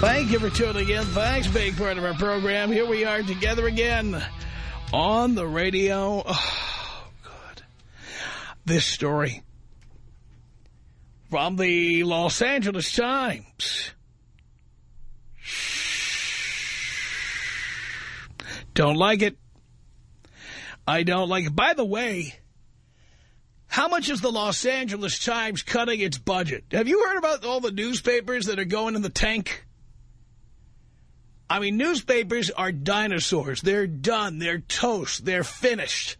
Thank you for tuning in. Thanks, being part of our program. Here we are together again on the radio. Oh, good. This story from the Los Angeles Times. Don't like it. I don't like it. By the way, how much is the Los Angeles Times cutting its budget? Have you heard about all the newspapers that are going in the tank? I mean, newspapers are dinosaurs. They're done. They're toast. They're finished.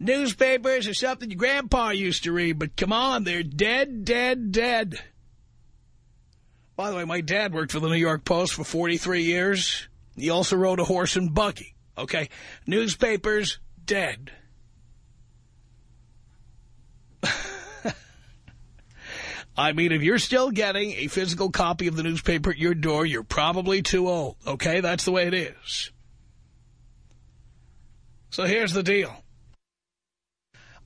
Newspapers are something your grandpa used to read, but come on, they're dead, dead, dead. By the way, my dad worked for the New York Post for 43 years. He also rode a horse and buggy. Okay? Newspapers, dead. I mean, if you're still getting a physical copy of the newspaper at your door, you're probably too old, okay? That's the way it is. So here's the deal.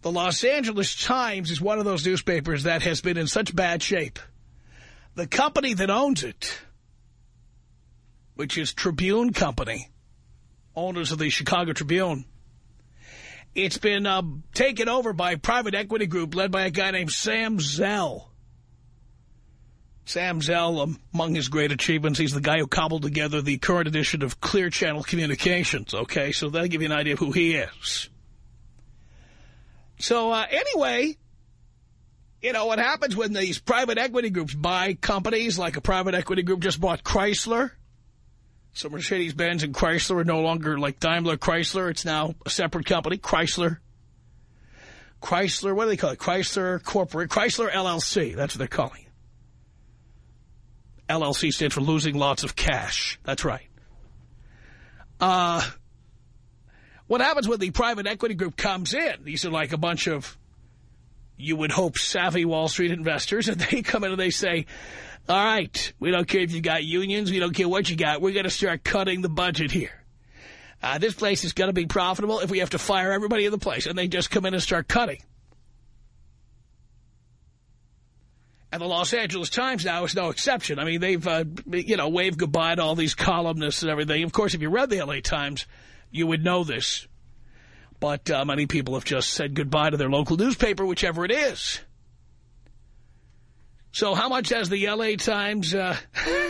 The Los Angeles Times is one of those newspapers that has been in such bad shape. The company that owns it, which is Tribune Company, owners of the Chicago Tribune, it's been uh, taken over by a private equity group led by a guy named Sam Zell. Sam Zell, among his great achievements, he's the guy who cobbled together the current edition of Clear Channel Communications, okay? So that'll give you an idea of who he is. So, uh, anyway, you know, what happens when these private equity groups buy companies, like a private equity group just bought Chrysler. So Mercedes-Benz and Chrysler are no longer like Daimler Chrysler. It's now a separate company, Chrysler. Chrysler, what do they call it? Chrysler Corporate, Chrysler LLC. That's what they're calling it. LLC stands for losing lots of cash. That's right. Uh, what happens when the private equity group comes in? These are like a bunch of, you would hope, savvy Wall Street investors, and they come in and they say, all right, we don't care if you got unions, we don't care what you got, we're going to start cutting the budget here. Uh, this place is going to be profitable if we have to fire everybody in the place, and they just come in and start cutting. And the Los Angeles Times now is no exception. I mean, they've, uh, you know, waved goodbye to all these columnists and everything. Of course, if you read the L.A. Times, you would know this. But uh, many people have just said goodbye to their local newspaper, whichever it is. So how much has the L.A. Times uh,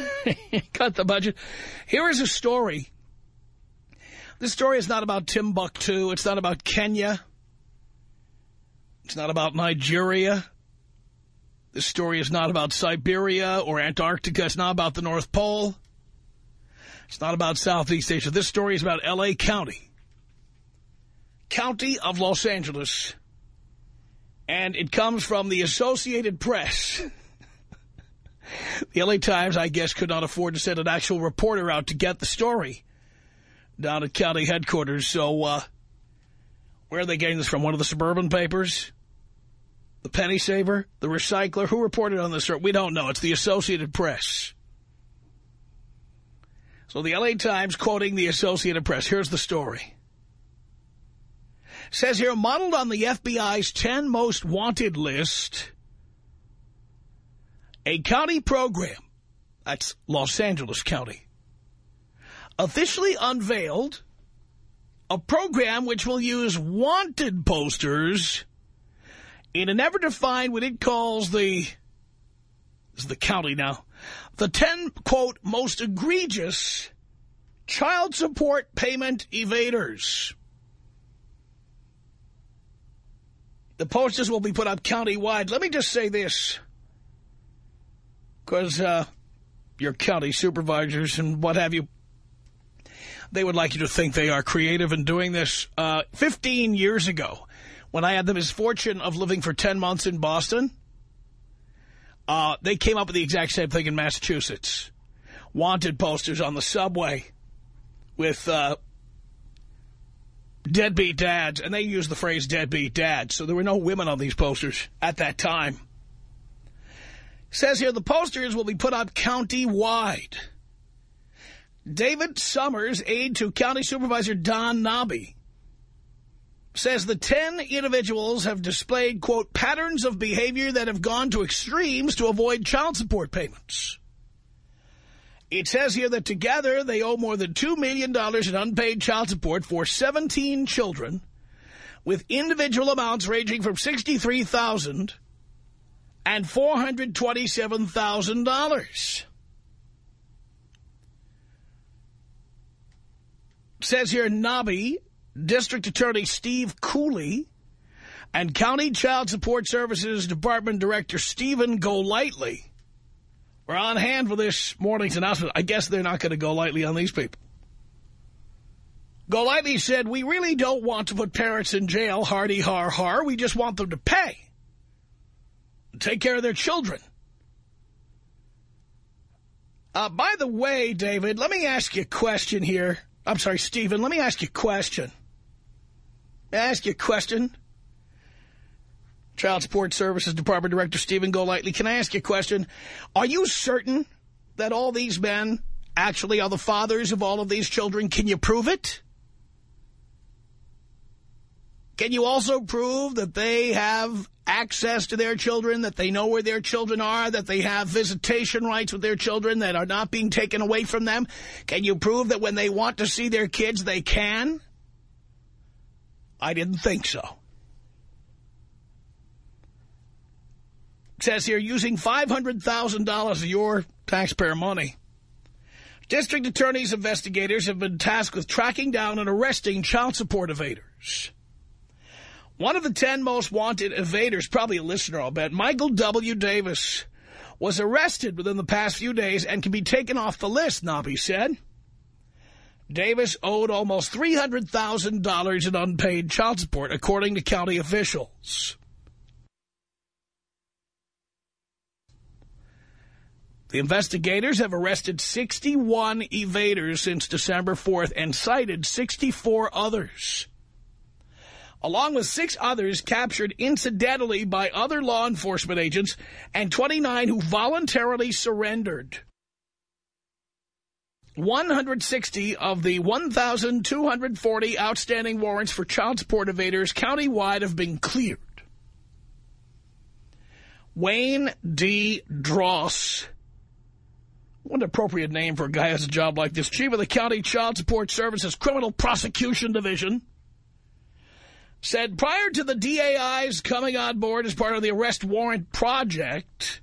cut the budget? Here is a story. This story is not about Timbuktu. It's not about Kenya. It's not about Nigeria. This story is not about Siberia or Antarctica. It's not about the North Pole. It's not about Southeast Asia. This story is about L.A. County. County of Los Angeles. And it comes from the Associated Press. the L.A. Times, I guess, could not afford to send an actual reporter out to get the story down at county headquarters. So, uh, where are they getting this from? One of the suburban papers? The penny saver? The recycler? Who reported on this? We don't know. It's the Associated Press. So the L.A. Times quoting the Associated Press. Here's the story. Says here, modeled on the FBI's 10 most wanted list, a county program, that's Los Angeles County, officially unveiled a program which will use wanted posters in an effort to find what it calls the, is the county now, the 10, quote, most egregious child support payment evaders. The posters will be put up county-wide. Let me just say this, because uh, your county supervisors and what have you, they would like you to think they are creative in doing this. Uh, 15 years ago, when I had the misfortune of living for 10 months in Boston, uh, they came up with the exact same thing in Massachusetts. Wanted posters on the subway with uh, deadbeat dads, and they used the phrase deadbeat dads, so there were no women on these posters at that time. Says here the posters will be put up county-wide. David Summers, aide to County Supervisor Don Knabe, says the 10 individuals have displayed, quote, patterns of behavior that have gone to extremes to avoid child support payments. It says here that together they owe more than $2 million in unpaid child support for 17 children, with individual amounts ranging from $63,000 and $427,000. Says here, Knabe, District Attorney Steve Cooley, and County Child Support Services Department Director Stephen Golightly were on hand for this morning's announcement. I guess they're not going to go lightly on these people. Golightly said, we really don't want to put parents in jail, hardy har har. We just want them to pay. Take care of their children. Uh, by the way, David, let me ask you a question here. I'm sorry, Stephen, let me ask you a question. May I ask you a question? Child Support Services Department Director Stephen Golightly, can I ask you a question? Are you certain that all these men actually are the fathers of all of these children? Can you prove it? Can you also prove that they have access to their children, that they know where their children are, that they have visitation rights with their children that are not being taken away from them? Can you prove that when they want to see their kids, they can? I didn't think so. It says here, using $500,000 of your taxpayer money, district attorneys investigators have been tasked with tracking down and arresting child support evaders. One of the 10 most wanted evaders, probably a listener, I'll bet, Michael W. Davis, was arrested within the past few days and can be taken off the list, Knabe said. Davis owed almost $300,000 in unpaid child support, according to county officials. The investigators have arrested 61 evaders since December 4th and cited 64 others. Along with six others captured incidentally by other law enforcement agents and 29 who voluntarily surrendered. 160 of the 1,240 outstanding warrants for child support evaders countywide have been cleared. Wayne D. Dross what an appropriate name for a guy who has a job like this. Chief of the County Child Support Services Criminal Prosecution Division said prior to the DAI's coming on board as part of the arrest warrant project,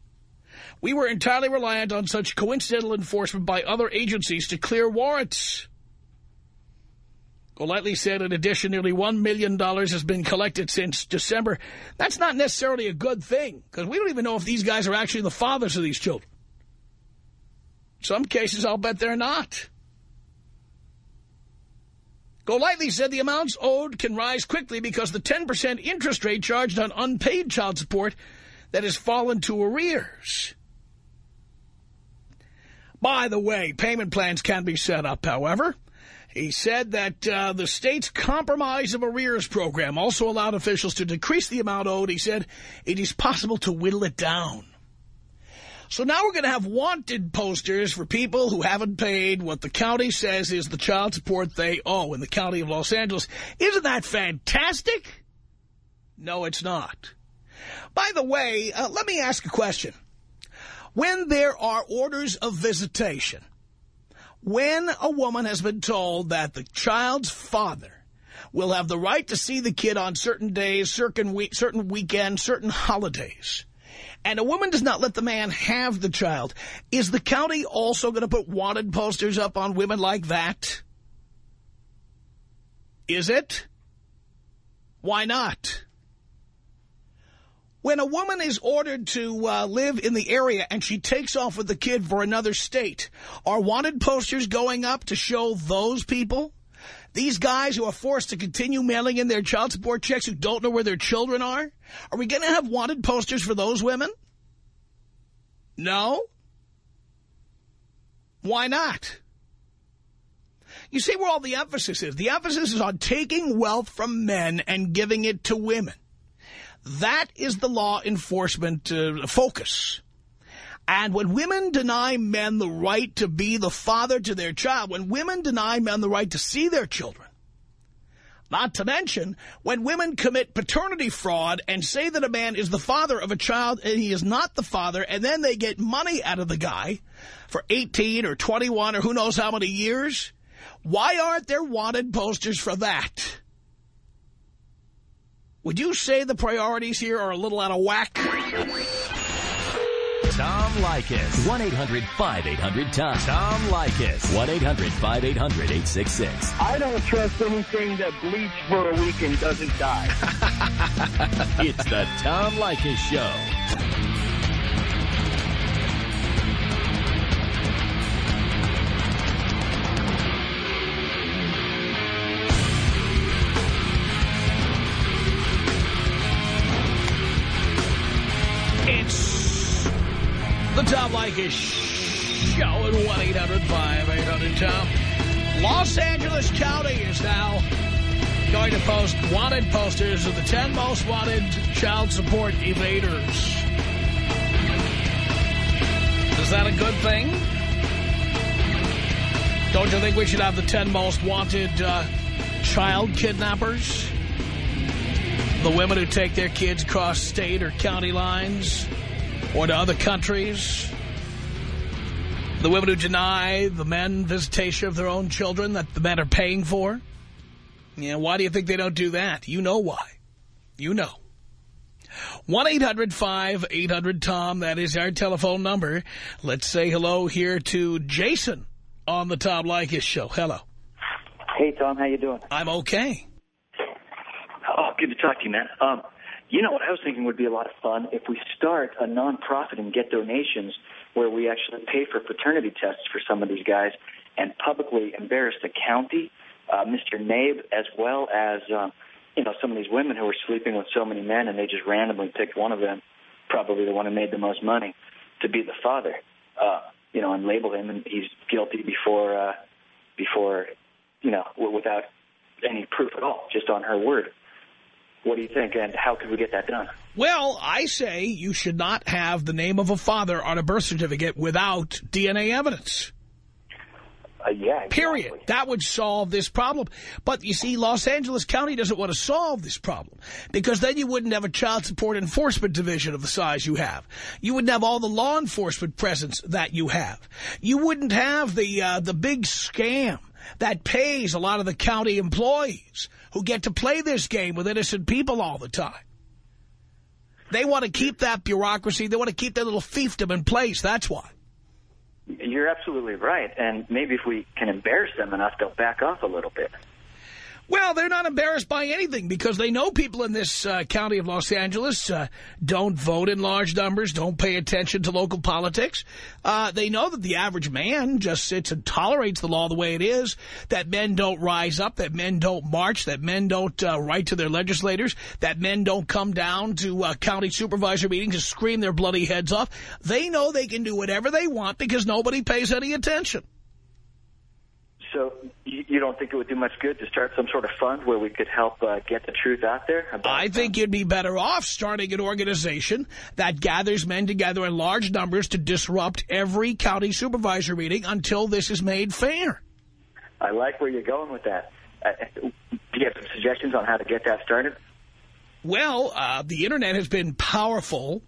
we were entirely reliant on such coincidental enforcement by other agencies to clear warrants. Golightly said, in addition, nearly $1 million has been collected since December. That's not necessarily a good thing, because we don't even know if these guys are actually the fathers of these children. In Some cases, I'll bet they're not. Golightly said the amounts owed can rise quickly because the 10% interest rate charged on unpaid child support that has fallen to arrears. By the way, payment plans can be set up, however. He said that uh, the state's compromise of arrears program also allowed officials to decrease the amount owed. He said it is possible to whittle it down. So now we're going to have wanted posters for people who haven't paid what the county says is the child support they owe in the county of Los Angeles. Isn't that fantastic? No, it's not. By the way, uh, let me ask a question. When there are orders of visitation, when a woman has been told that the child's father will have the right to see the kid on certain days, certain, week, certain weekends, certain holidays, and a woman does not let the man have the child, is the county also going to put wanted posters up on women like that? Is it? Why not? When a woman is ordered to uh, live in the area and she takes off with the kid for another state, are wanted posters going up to show those people? These guys who are forced to continue mailing in their child support checks who don't know where their children are? Are we going to have wanted posters for those women? No? Why not? You see where all the emphasis is. The emphasis is on taking wealth from men and giving it to women. That is the law enforcement uh, focus. And when women deny men the right to be the father to their child, when women deny men the right to see their children, not to mention when women commit paternity fraud and say that a man is the father of a child and he is not the father, and then they get money out of the guy for 18 or 21 or who knows how many years, why aren't there wanted posters for that? Would you say the priorities here are a little out of whack? Tom Leykis. 1-800-5800-TOM. Tom Leykis. 1-800-5800-866. I don't trust anything that bleeds for a week and doesn't die. it's the Tom Leykis Show. Leykis Show at 1-800-5800-TOM. Los Angeles County is now going to post wanted posters of the 10 most wanted child support evaders. Is that a good thing? Don't you think we should have the 10 most wanted uh, child kidnappers? The women who take their kids across state or county lines or to other countries. The women who deny the men visitation of their own children that the men are paying for. Yeah, why do you think they don't do that? You know why. You know. 1-800-5800-TOM, that is our telephone number. Let's say hello here to Jason on the Tom Leykis show. Hello. Hey, Tom. How you doing? I'm okay. Oh, good to talk to you, man. Um, you know what I was thinking would be a lot of fun if we start a nonprofit and get donations where we actually pay for paternity tests for some of these guys and publicly embarrass the county, uh, Mr. Knabe, as well as uh, you know some of these women who are sleeping with so many men and they just randomly picked one of them, probably the one who made the most money, to be the father. Uh, you know, and label him and he's guilty before uh, before you know without any proof at all, just on her word. What do you think, and how could we get that done? Well, I say you should not have the name of a father on a birth certificate without DNA evidence. Uh, yeah, exactly. Period. That would solve this problem. But you see, Los Angeles County doesn't want to solve this problem because then you wouldn't have a child support enforcement division of the size you have. You wouldn't have all the law enforcement presence that you have. You wouldn't have the uh, the big scam that pays a lot of the county employees who get to play this game with innocent people all the time. They want to keep that bureaucracy. They want to keep that little fiefdom in place. That's why. You're absolutely right, and maybe if we can embarrass them enough, they'll back off a little bit. Well, they're not embarrassed by anything because they know people in this uh, county of Los Angeles uh, don't vote in large numbers, don't pay attention to local politics. Uh, they know that the average man just sits and tolerates the law the way it is, that men don't rise up, that men don't march, that men don't uh, write to their legislators, that men don't come down to uh, county supervisor meetings and scream their bloody heads off. They know they can do whatever they want because nobody pays any attention. So you, don't think it would do much good to start some sort of fund where we could help uh, get the truth out there? I think you'd be better off starting an organization that gathers men together in large numbers to disrupt every county supervisor meeting until this is made fair. I like where you're going with that. Uh, do you have some suggestions on how to get that started? Well, uh, the Internet has been powerful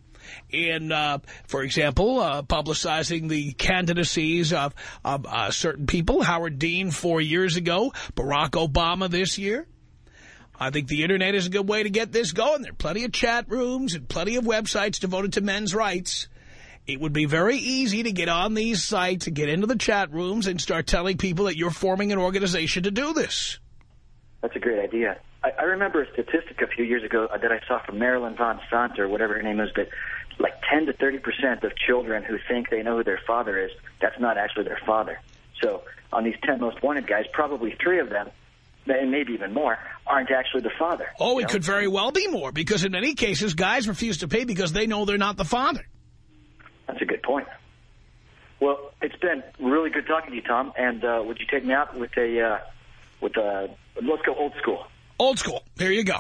in, uh, for example, uh, publicizing the candidacies of, of uh, certain people. Howard Dean four years ago, Barack Obama this year. I think the Internet is a good way to get this going. There are plenty of chat rooms and plenty of websites devoted to men's rights. It would be very easy to get on these sites and get into the chat rooms and start telling people that you're forming an organization to do this. That's a great idea. I, I remember a statistic a few years ago that I saw from Marilyn Von Sant or whatever her name is that like 10 to 30 percent of children who think they know who their father is, that's not actually their father. So on these 10 most wanted guys, probably three of them, and maybe even more, aren't actually the father. Oh, it know? could very well be more, because in many cases, guys refuse to pay because they know they're not the father. That's a good point. Well, it's been really good talking to you, Tom. And uh, would you take me out with a, uh, with a, let's go old school. Old school. Here you go.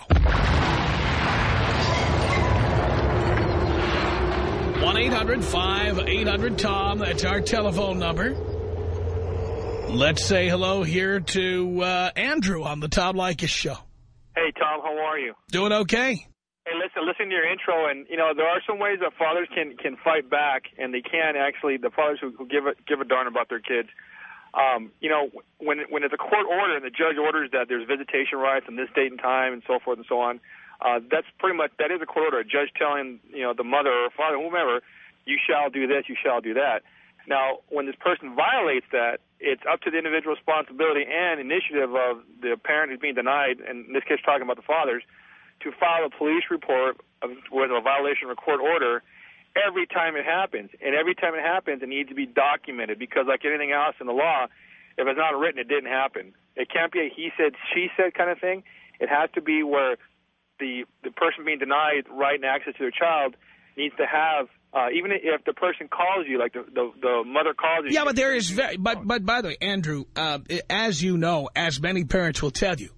1-800-5800-TOM. That's our telephone number. Let's say hello here to uh, Andrew on the Tom Leykis show. Hey, Tom. How are you? Doing okay. Hey, listen, listen to your intro, and, you know, there are some ways that fathers can, can fight back, and they can actually, the fathers who, who give, a, give a darn about their kids. Um, you know, when when it's a court order and the judge orders that there's visitation rights and this date and time and so forth and so on, uh, that's pretty much, that is a court order. A judge telling, you know, the mother or father, whomever, you shall do this, you shall do that. Now, when this person violates that, it's up to the individual responsibility and initiative of the parent who's being denied, and in this case talking about the fathers, to file a police report of, with a violation of a court order every time it happens. And every time it happens, it needs to be documented because like anything else in the law, if it's not written, it didn't happen. It can't be a he said, she said kind of thing. It has to be where the the person being denied right and access to their child needs to have uh, even if the person calls you, like the the, the mother calls you. Yeah, but there is very. But but by the way, Andrew, uh, as you know, as many parents will tell you,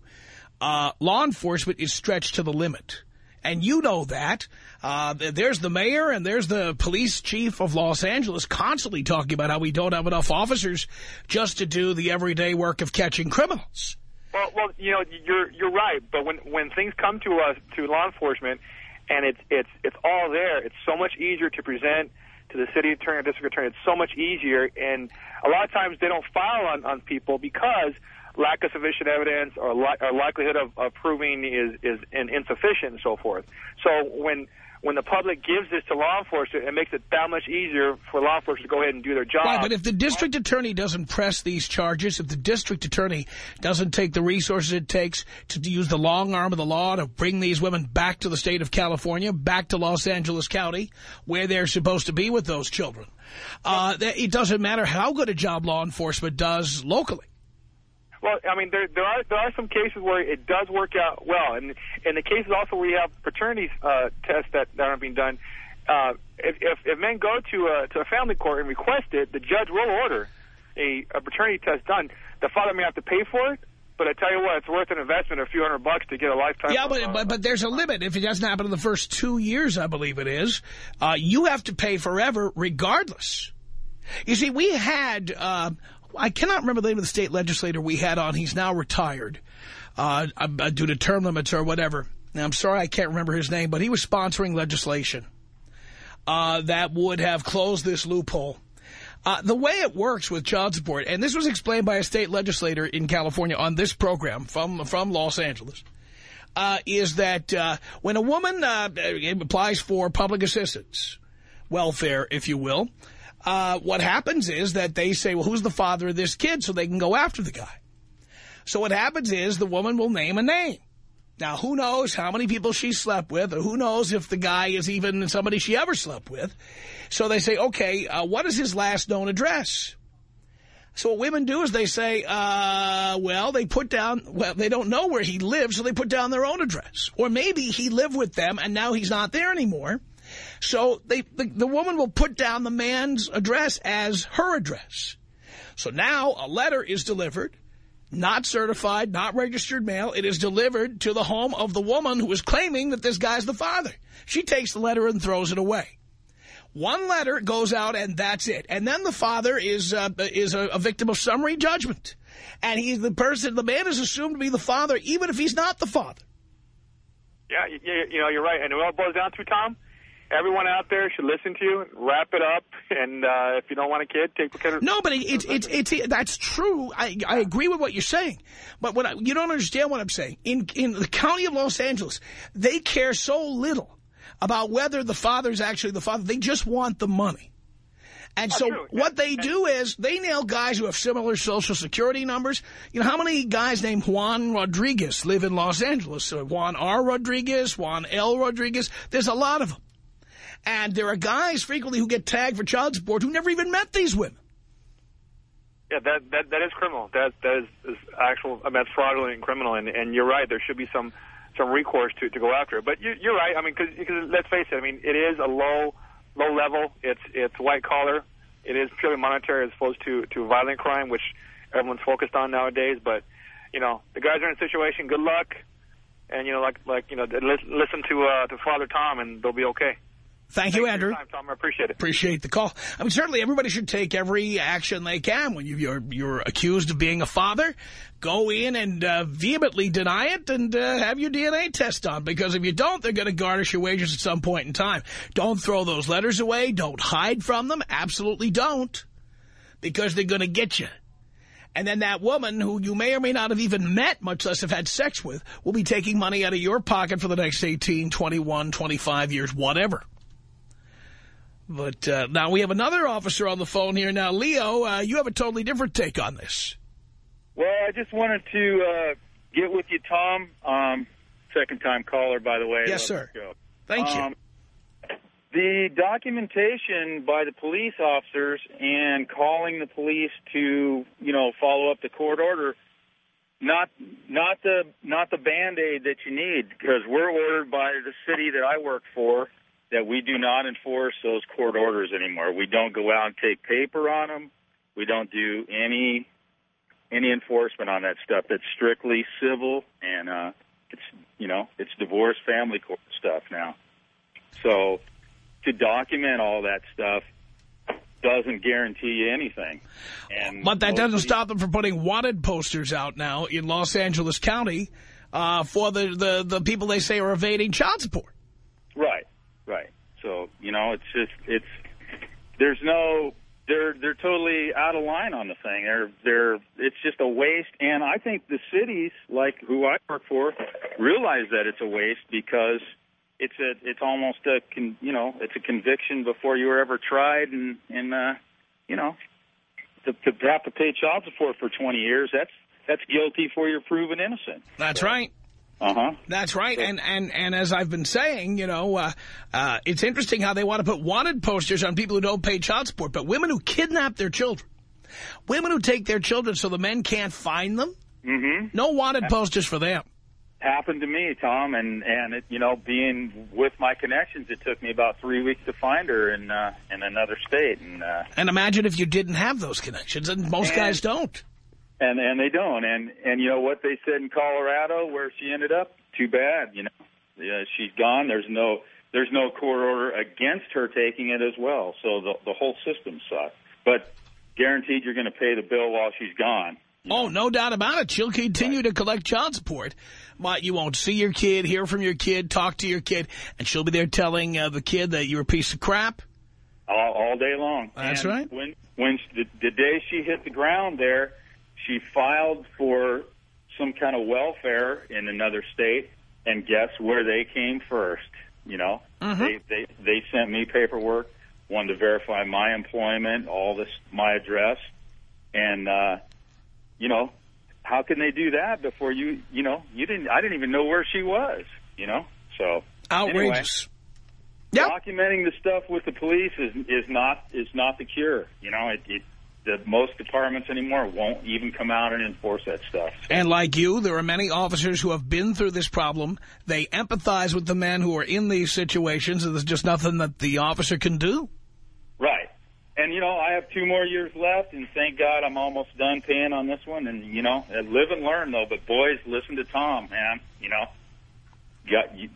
uh, law enforcement is stretched to the limit, and you know that. Uh, there's the mayor and there's the police chief of Los Angeles constantly talking about how we don't have enough officers just to do the everyday work of catching criminals. Well, well, you know, you're you're right. But when when things come to us to law enforcement, and it's it's it's all there, it's so much easier to present to the city attorney or district attorney. It's so much easier, and a lot of times they don't file on on people because lack of sufficient evidence or, li or likelihood of, of proving is is insufficient and so forth. So when when the public gives this to law enforcement, it makes it that much easier for law enforcement to go ahead and do their job. Right, but if the district attorney doesn't press these charges, if the district attorney doesn't take the resources it takes to use the long arm of the law to bring these women back to the state of California, back to Los Angeles County, where they're supposed to be with those children, uh, it doesn't matter how good a job law enforcement does locally. Well, I mean, there there are there are some cases where it does work out well, and in the cases also where you have paternity uh, tests that, that aren't being done. Uh, if, if if men go to a to a family court and request it, the judge will order a, a paternity test done. The father may have to pay for it, but I tell you what, it's worth an investment, of a few hundred bucks to get a lifetime. Yeah, but, uh, but, but there's a limit. If it doesn't happen in the first two years, I believe it is, uh, you have to pay forever regardless. You see, we had uh, I cannot remember the name of the state legislator we had on. He's now retired uh, uh, due to term limits or whatever. Now, I'm sorry I can't remember his name, but he was sponsoring legislation uh, that would have closed this loophole. Uh, the way it works with child support, and this was explained by a state legislator in California on this program from, from Los Angeles, uh, is that uh, when a woman uh, applies for public assistance, welfare, if you will, uh, what happens is that they say, well, who's the father of this kid? So they can go after the guy. So what happens is the woman will name a name. Now, who knows how many people she slept with, or who knows if the guy is even somebody she ever slept with. So they say, okay, uh, what is his last known address? So what women do is they say, uh, well, they put down, well, they don't know where he lives, so they put down their own address. Or maybe he lived with them and now he's not there anymore. So they, the, the woman will put down the man's address as her address. So now a letter is delivered, not certified, not registered mail. It is delivered to the home of the woman who is claiming that this guy's the father. She takes the letter and throws it away. One letter goes out and that's it. And then the father is uh, is a, a victim of summary judgment. And he's the person, the man is assumed to be the father, even if he's not the father. Yeah, you, you know, you're right. And it all boils down to, Tom, everyone out there should listen to you, wrap it up, and uh, if you don't want a kid, take the kid. No, but it's it's it's, that's true. I I agree with what you're saying, but what I, you don't understand what I'm saying. In in the county of Los Angeles, they care so little about whether the father's actually the father. They just want the money. And Oh, so true. what they do is they nail guys who have similar social security numbers. You know, how many guys named Juan Rodriguez live in Los Angeles? Uh, Juan R. Rodriguez, Juan L. Rodriguez. There's a lot of them. And there are guys frequently who get tagged for child support who never even met these women. Yeah, that that that is criminal. That that is, is actual. I mean, that's fraudulent and criminal. And and you're right. There should be some some recourse to to go after it. But you, you're right. I mean, because let's face it. I mean, it is a low low level. It's it's white collar. It is purely monetary as opposed to to violent crime, which everyone's focused on nowadays. But you know, the guys are in a situation. Good luck. And you know, like like you know, listen to uh, to Father Tom, and they'll be okay. Thank you, Thanks for Andrew. time, Tom. I appreciate it. Appreciate the call. I mean, certainly everybody should take every action they can when you, you're you're accused of being a father. Go in and uh, vehemently deny it and uh, have your DNA test done. Because if you don't, they're going to garnish your wages at some point in time. Don't throw those letters away. Don't hide from them. Absolutely don't. Because they're going to get you. And then that woman who you may or may not have even met, much less have had sex with, will be taking money out of your pocket for the next 18, 21, 25 years, whatever. But uh, now we have another officer on the phone here. Now, Leo, uh, you have a totally different take on this. Well, I just wanted to uh, get with you, Tom. Um, second time caller, by the way. Yes, sir. Thank you. Um, the documentation by the police officers and calling the police to, you know, follow up the court order, not not the not the band aid that you need, because we're ordered by the city that I work for that we do not enforce those court orders anymore. We don't go out and take paper on them. We don't do any any enforcement on that stuff. It's strictly civil, and uh, it's you know it's divorce family court stuff now. So to document all that stuff doesn't guarantee you anything. And But that doesn't stop them from putting wanted posters out now in Los Angeles County uh, for the, the, the people they say are evading child support. Right, right. So you know, it's just it's there's no they're they're totally out of line on the thing. They're they're it's just a waste. And I think the cities like who I work for realize that it's a waste because it's a it's almost a con, you know it's a conviction before you were ever tried and and uh, you know to, to have to pay child support for 20 years that's that's guilty before you're proven innocent. That's right. Uh huh. That's right. And, and, and as I've been saying, you know, uh, uh, it's interesting how they want to put wanted posters on people who don't pay child support. But women who kidnap their children, women who take their children so the men can't find them, Mm-hmm. no wanted posters for them. happened to me, Tom, and and it, you know, being with my connections, it took me about three weeks to find her in uh, in another state, and uh, And imagine if you didn't have those connections, and most And- guys don't. And and they don't, and and you know what they said in Colorado, where she ended up. Too bad, you know, yeah, she's gone. There's no there's no court order against her taking it as well, so the the whole system sucks. But guaranteed, you're going to pay the bill while she's gone. Oh, no doubt about it. She'll continue to collect child support. But you won't see your kid, hear from your kid, talk to your kid, and she'll be there telling uh, the kid that you're a piece of crap. all, all day long. That's And right. When when the, the day she hit the ground there, she filed for some kind of welfare in another state, and guess where they came first? You know, Mm-hmm. they they they sent me paperwork, wanted to verify my employment, all this, my address, and uh, you know, how can they do that before you? You know, you didn't. I didn't even know where she was. You know, so Outrageous. Yep. documenting the stuff with the police is is not is not the cure. You know, it, it the most departments anymore won't even come out and enforce that stuff. And like you, there are many officers who have been through this problem. They empathize with the men who are in these situations, and there's just nothing that the officer can do. Right. And you know, I have two more years left, and thank God I'm almost done paying on this one. And you know, live and learn though. But boys, listen to Tom, man. You know,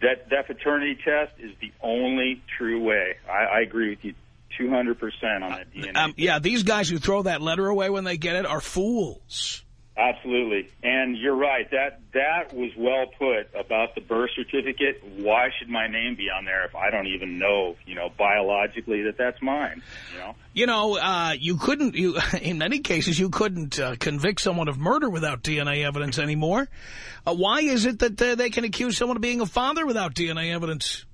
that that paternity test is the only true way. I, I agree with you 200 percent on that DNA. Um, yeah, these guys who throw that letter away when they get it are fools. Absolutely. And you're right. That that was well put about the birth certificate. Why should my name be on there if I don't even know, you know, biologically that that's mine, you know? You know, uh, you couldn't, you, in many cases, you couldn't uh, convict someone of murder without DNA evidence anymore. Uh, why is it that uh, they can accuse someone of being a father without DNA evidence?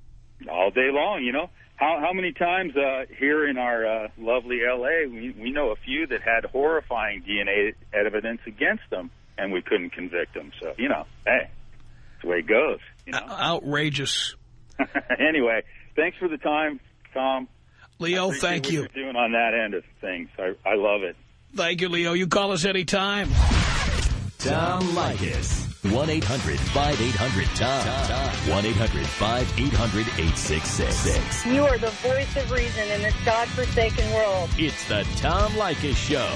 All day long, you know. How how many times uh, here in our uh, lovely L.A. we we know a few that had horrifying DNA evidence against them, and we couldn't convict them. So you know, hey, that's the way it goes. You know? Outrageous. anyway, thanks for the time, Tom. Leo, thank you. You're doing on that end of things. I I love it. Thank you, Leo. You call us anytime. Tom Leykis. 1-800-5800-TOM. 1-800-5800-866. You are the voice of reason in this godforsaken world. It's the Tom Leykis Show.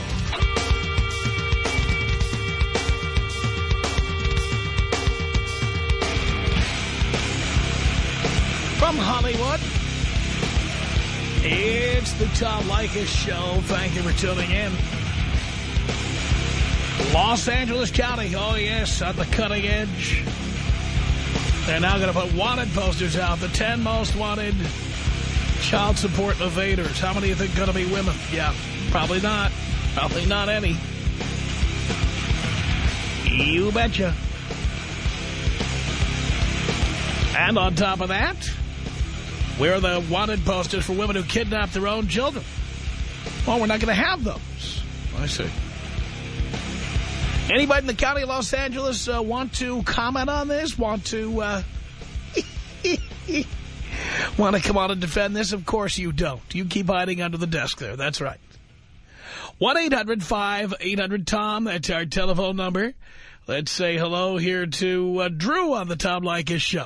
From Hollywood, it's the Tom Leykis Show. Thank you for tuning in. Los Angeles County, oh yes, at the cutting edge. They're now going to put wanted posters out, the 10 most wanted child support evaders. How many of them going to be women? Yeah, probably not. Probably not any. You betcha. And on top of that, where are the wanted posters for women who kidnap their own children? Well, we're not going to have those. I see. Anybody in the county of Los Angeles uh, want to comment on this? Want to uh, want to come on and defend this? Of course you don't. You keep hiding under the desk there. That's right. 1-800-5800-TOM. That's our telephone number. Let's say hello here to uh, Drew on the Tom Leykis show.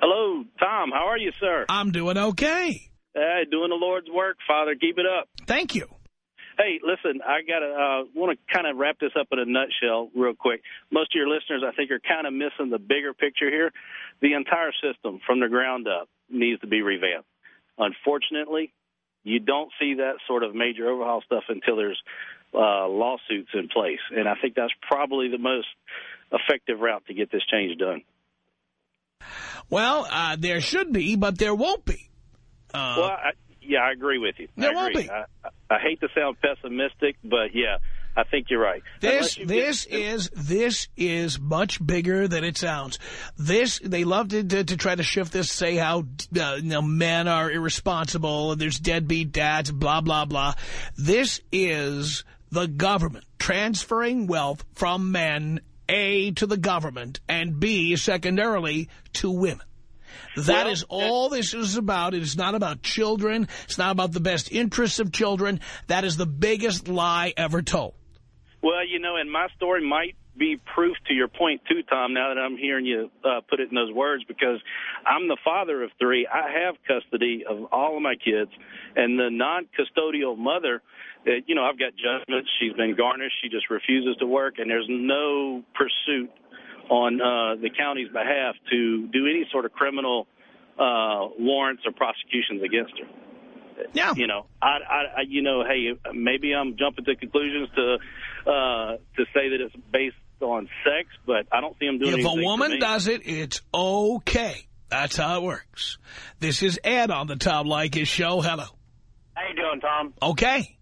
Hello, Tom. How are you, sir? I'm doing okay. Hey, doing the Lord's work, Father. Keep it up. Thank you. Hey, listen, I got to uh, want to kind of wrap this up in a nutshell real quick. Most of your listeners, I think, are kind of missing the bigger picture here. The entire system from the ground up needs to be revamped. Unfortunately, you don't see that sort of major overhaul stuff until there's uh, lawsuits in place. And I think that's probably the most effective route to get this change done. Well, uh, there should be, but there won't be. Uh, well, I, yeah, I agree with you. There agree. be. I, I hate to sound pessimistic, but yeah, I think you're right. This this get- is this is much bigger than it sounds. This they love to to, to try to shift this, say how uh, you know, men are irresponsible and there's deadbeat dads, blah blah blah. This is the government transferring wealth from men a to the government and b secondarily to women. That Well, is all this is about. It is not about children. It's not about the best interests of children. That is the biggest lie ever told. Well, you know, and my story might be proof to your point too, Tom. Now that I'm hearing you uh, put it in those words, because I'm the father of three, I have custody of all of my kids, and the non-custodial mother. Uh, you know, I've got judgments. She's been garnished. She just refuses to work, and there's no pursuit on uh, the county's behalf to do any sort of criminal uh, warrants or prosecutions against her. Yeah. You know, I, I, I, you know, hey, maybe I'm jumping to conclusions to uh, to say that it's based on sex, but I don't see them doing If a anything for woman does it, it's okay. That's how it works. This is Ed on the Tom Leykis show. Hello. How you doing, Tom? Okay.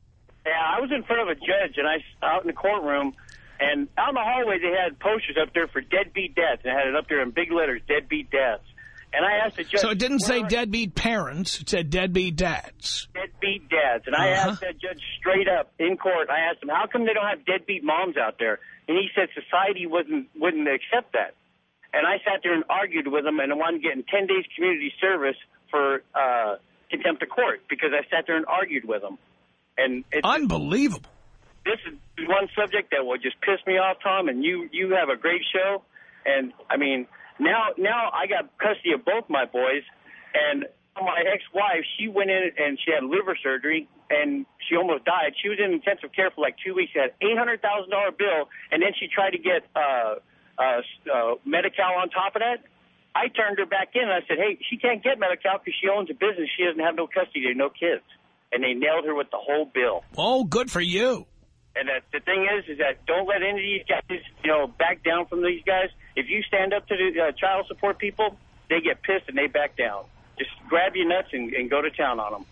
Yeah, I was in front of a judge, and I out in the courtroom, and out in the hallway they had posters up there for deadbeat and they had it up there in big letters, deadbeat dads. And I asked the judge, So it didn't say deadbeat parents. It said deadbeat dads. deadbeat dads, and I Uh-huh. asked that judge straight up in court. I asked him, how come they don't have deadbeat moms out there? And he said society wasn't wouldn't accept that. And I sat there and argued with him, and I wanted to get 10 days community service for uh, contempt of court because I sat there and argued with him. And it's, Unbelievable. This is one subject that will just piss me off, Tom. And you you have a great show, and I mean now now I got custody of both my boys, and my ex-wife she went in and she had liver surgery and she almost died. She was in intensive care for like two weeks. She had eight hundred thousand dollar bill, and then she tried to get uh, uh, uh, Medi-Cal on top of that. I turned her back in and I said, hey, she can't get Medi-Cal because she owns a business. She doesn't have no custody, no kids. And they nailed her with the whole bill. Oh, good for you. And that the thing is, is that don't let any of these guys, you know, back down from these guys. If you stand up to the uh, child support people, they get pissed and they back down. Just grab your nuts and, and go to town on them.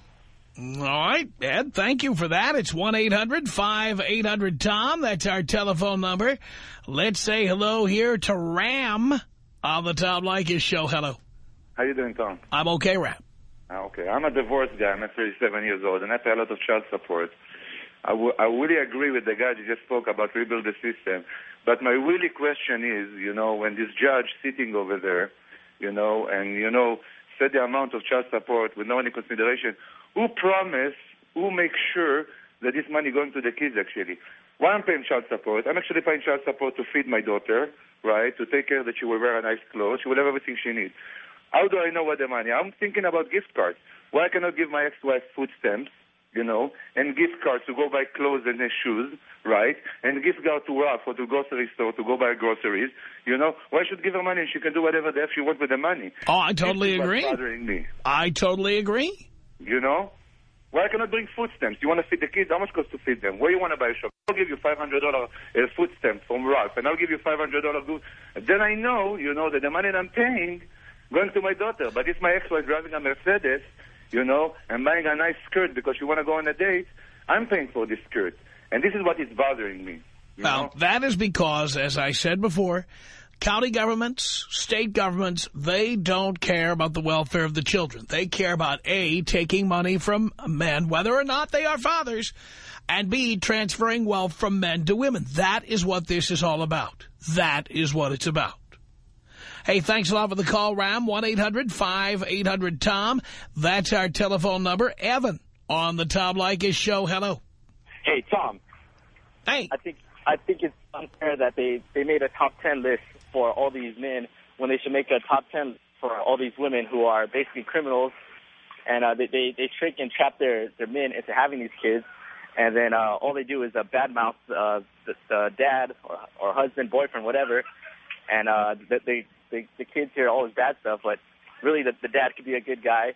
All right, Ed, thank you for that. It's 1-800-5800-TOM. That's our telephone number. Let's say hello here to Ram on the Tom Leykis show. Hello. How you doing, Tom? I'm okay, Ram. Ah, Okay, I'm a divorced guy. I'm 37 years old, and I pay a lot of child support. I, I really agree with the guy who just spoke about rebuild the system. But my really question is, you know, when this judge sitting over there, you know, and, you know, set the amount of child support with no any consideration, who promise, who makes sure that this money going to the kids actually? Why I'm paying child support? I'm actually paying child support to feed my daughter, right, to take care that she will wear a nice clothes, she will have everything she needs. How do I know what the money? I'm thinking about gift cards. Why cannot give my ex-wife food stamps, you know, and gift cards to go buy clothes and shoes, right? And gift card to Ralph or to grocery store to go buy groceries, you know? Why should give her money and she can do whatever the F she wants with the money? Oh, I totally what's agree. bothering me, I totally agree. you know? Why cannot bring food stamps? You want to feed the kids? How much cost to feed them? Where you want to buy a shop? I'll give you $500 uh, food stamp from Ralph, and I'll give you $500 good. Then I know, you know, that the money that I'm paying going to my daughter. But if my ex-wife driving a Mercedes, you know, and buying a nice skirt because you want to go on a date, I'm paying for this skirt. And this is what is bothering me. Well, know? that is because, as I said before, county governments, state governments, they don't care about the welfare of the children. They care about, A, taking money from men, whether or not they are fathers, and B, transferring wealth from men to women. That is what this is all about. That is what it's about. Hey, thanks a lot for the call, Ram. 1-800-5800-TOM. That's our telephone number. Evan on the Tom Leykis show. Hello. Hey, Tom. Hey. I think I think it's unfair that they they made a top ten list for all these men when they should make a top ten for all these women who are basically criminals, and uh, they, they they trick and trap their their men into having these kids, and then uh, all they do is uh, badmouth uh, the, the dad or, or husband, boyfriend, whatever, and uh, the, the the kids hear all this bad stuff, but really the, the dad could be a good guy,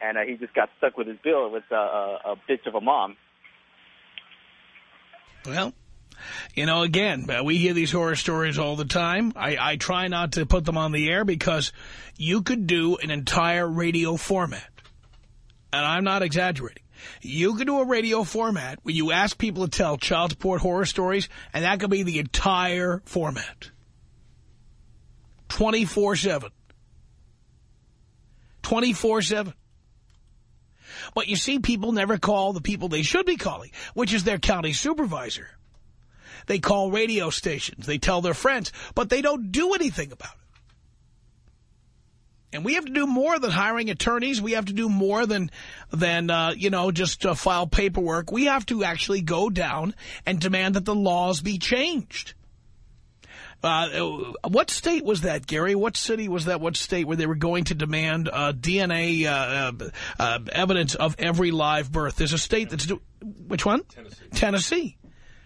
and uh, he just got stuck with his bill with uh, a, a bitch of a mom. Well, you know, again, uh, we hear these horror stories all the time. I, I try not to put them on the air because you could do an entire radio format. And I'm not exaggerating. You could do a radio format where you ask people to tell child support horror stories, and that could be the entire format. 24-7. 24-7. But you see, people never call the people they should be calling, which is their county supervisor. They call radio stations. They tell their friends, but they don't do anything about it. And we have to do more than hiring attorneys. We have to do more than, than uh, you know, just uh, file paperwork. We have to actually go down and demand that the laws be changed. Uh, what state was that, Gary? What city was that? What state where they were going to demand uh, DNA uh, uh, evidence of every live birth? There's a state that's do which one? Tennessee. Tennessee.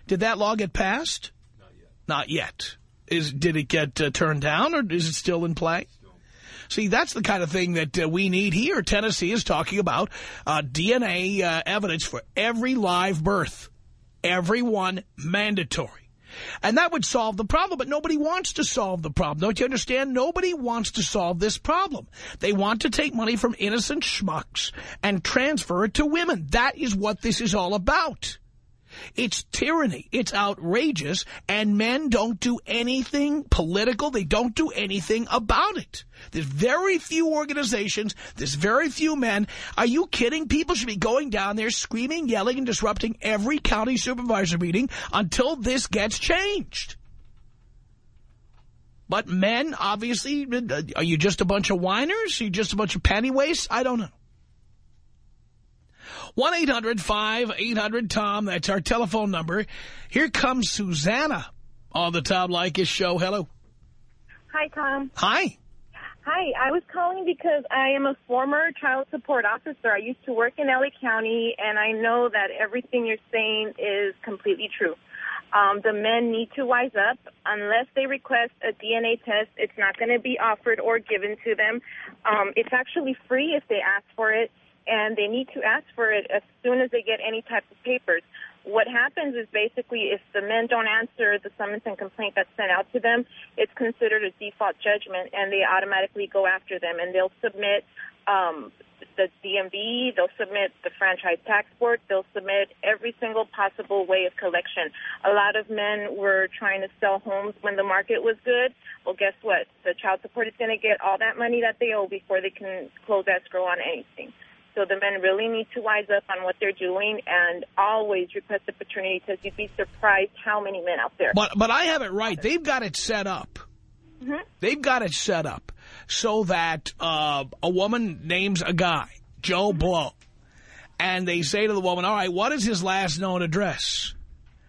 Did that law get passed? Not yet. Not yet. Is did it get uh, turned down, or is it still in play? See, that's the kind of thing that uh, we need here. Tennessee is talking about uh, DNA uh, evidence for every live birth. Everyone mandatory. And that would solve the problem, but nobody wants to solve the problem. Don't you understand? Nobody wants to solve this problem. They want to take money from innocent schmucks and transfer it to women. That is what this is all about. It's tyranny. It's outrageous. And men don't do anything political. They don't do anything about it. There's very few organizations. There's very few men. Are you kidding? People should be going down there screaming, yelling, and disrupting every county supervisor meeting until this gets changed. But men, obviously, are you just a bunch of whiners? Are you just a bunch of panty? I don't know. 1-800-5800-TOM. That's our telephone number. Here comes Susanna on the Tom Leykis show. Hello. Hi, Tom. Hi. Hi, I was calling because I am a former child support officer. I used to work in L.A. County, and I know that everything you're saying is completely true. Um, the men need to wise up. Unless they request a DNA test, it's not going to be offered or given to them. Um, it's actually free if they ask for it, and they need to ask for it as soon as they get any type of papers. what happens is basically if the men don't answer the summons and complaint that's sent out to them, it's considered a default judgment, and they automatically go after them, and they'll submit um, the DMV, they'll submit the franchise tax board, they'll submit every single possible way of collection. A lot of men were trying to sell homes when the market was good. Well, guess what? The child support is going to get all that money that they owe before they can close escrow on anything. So the men really need to wise up on what they're doing and always request a paternity test. You'd be surprised how many men out there. But but I have it right. They've got it set up. Mm -hmm. They've got it set up so that uh, a woman names a guy, Joe Blow, and they say to the woman, all right, what is his last known address?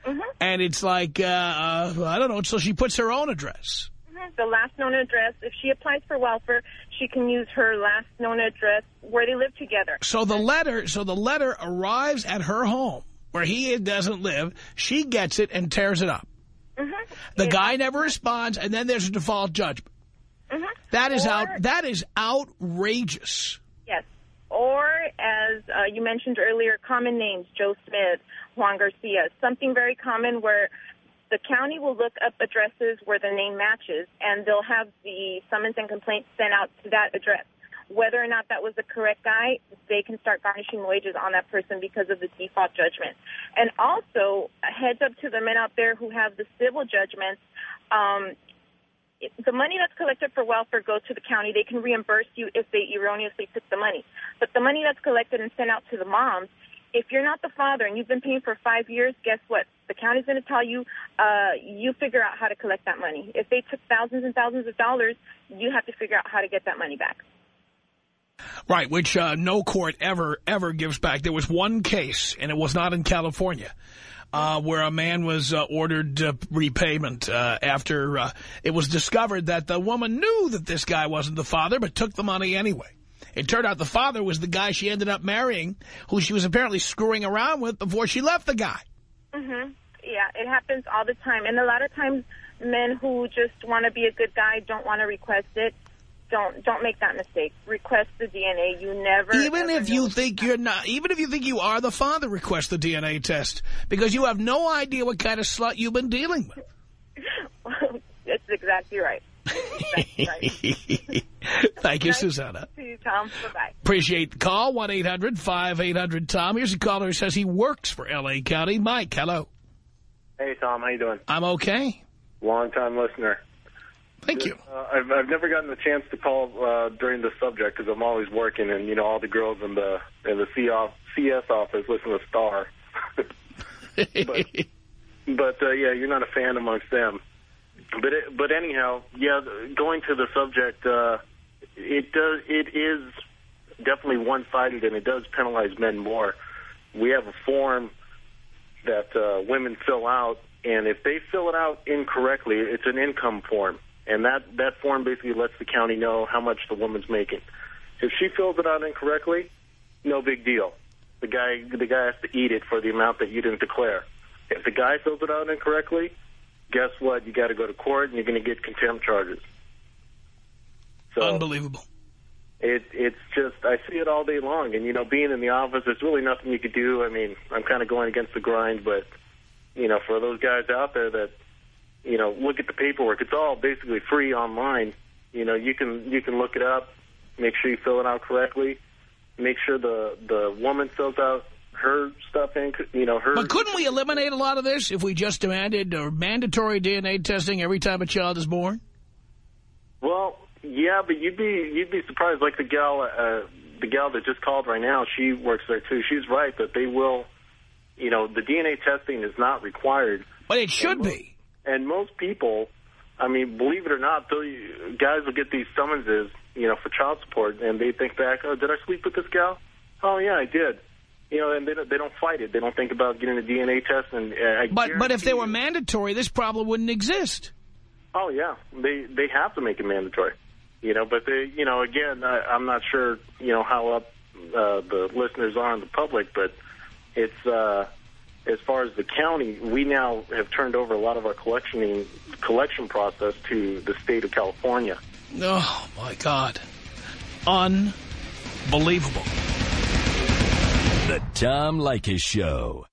Mm -hmm. And it's like, uh, uh, I don't know, so she puts her own address. Mm -hmm. The last known address, if she applies for welfare, she can use her last known address where they live together. So the letter, so the letter arrives at her home where he doesn't live. She gets it and tears it up. Mm -hmm. The yeah. guy never responds, and then there's a default judgment. Mm -hmm. That is or, out. That is outrageous. Yes. Or, as uh, you mentioned earlier, common names, Joe Smith, Juan Garcia, something very common where the county will look up addresses where the name matches, and they'll have the summons and complaints sent out to that address. Whether or not that was the correct guy, they can start garnishing wages on that person because of the default judgment. And also, heads up to the men out there who have the civil judgments, um, the money that's collected for welfare goes to the county. They can reimburse you if they erroneously took the money. But the money that's collected and sent out to the moms, if you're not the father and you've been paying for five years, guess what? The county's going to tell you, uh, you figure out how to collect that money. If they took thousands and thousands of dollars, you have to figure out how to get that money back. Right, which uh, no court ever, ever gives back. There was one case, and it was not in California, uh, where a man was uh, ordered uh, repayment uh, after uh, it was discovered that the woman knew that this guy wasn't the father, but took the money anyway. It turned out the father was the guy she ended up marrying, who she was apparently screwing around with before she left the guy. Mm-hmm. Yeah, it happens all the time. And a lot of times men who just want to be a good guy don't want to request it. Don't don't make that mistake. Request the DNA. You never even if you think you're not, even if you think you are the father, request the DNA test because you have no idea what kind of slut you've been dealing with. That's exactly right. Exactly right. Thank you, nice Susanna. See you, Tom. Bye bye. Appreciate the call. One eight hundred five eight hundred Tom. Here's a caller who says he works for L.A. County. Mike, hello. Hey Tom, how you doing? I'm okay. Long time listener. Thank you. Uh, I've I've never gotten the chance to call uh, during the subject because I'm always working, and you know all the girls in the in the CS office listen to Star. but but uh, yeah, you're not a fan amongst them. But it, but anyhow, yeah, going to the subject, uh, it does it is definitely one-sided, and it does penalize men more. We have a form that uh, women fill out, and if they fill it out incorrectly, it's an income form. And that, that form basically lets the county know how much the woman's making. If she fills it out incorrectly, no big deal. The guy, the guy has to eat it for the amount that you didn't declare. If the guy fills it out incorrectly, guess what? You got to go to court and you're going to get contempt charges. So Unbelievable. It, it's just, I see it all day long. And, you know, being in the office, there's really nothing you could do. I mean, I'm kind of going against the grind, but, you know, for those guys out there that you know, look at the paperwork. It's all basically free online. You know, you can you can look it up, make sure you fill it out correctly, make sure the the woman fills out her stuff in, you know, her... But couldn't we eliminate a lot of this if we just demanded or mandatory DNA testing every time a child is born? Well, yeah, but you'd be you'd be surprised. Like the gal, uh, the gal that just called right now, she works there too. She's right that they will, you know, the DNA testing is not required. But it should be. And most people, I mean, believe it or not, the guys will get these summonses, you know, for child support, and they think back, oh, did I sleep with this gal? Oh, yeah, I did. You know, and they don't, they don't fight it. They don't think about getting a DNA test. And uh, But but if they were mandatory, this problem wouldn't exist. Oh, yeah. They, they have to make it mandatory. You know, but they, you know, again, I, I'm not sure, you know, how up uh, the listeners are in the public, but it's, uh, as far as the county, we now have turned over a lot of our collection collection process to the state of California. Oh, my God. Unbelievable. The Tom Leykis Show.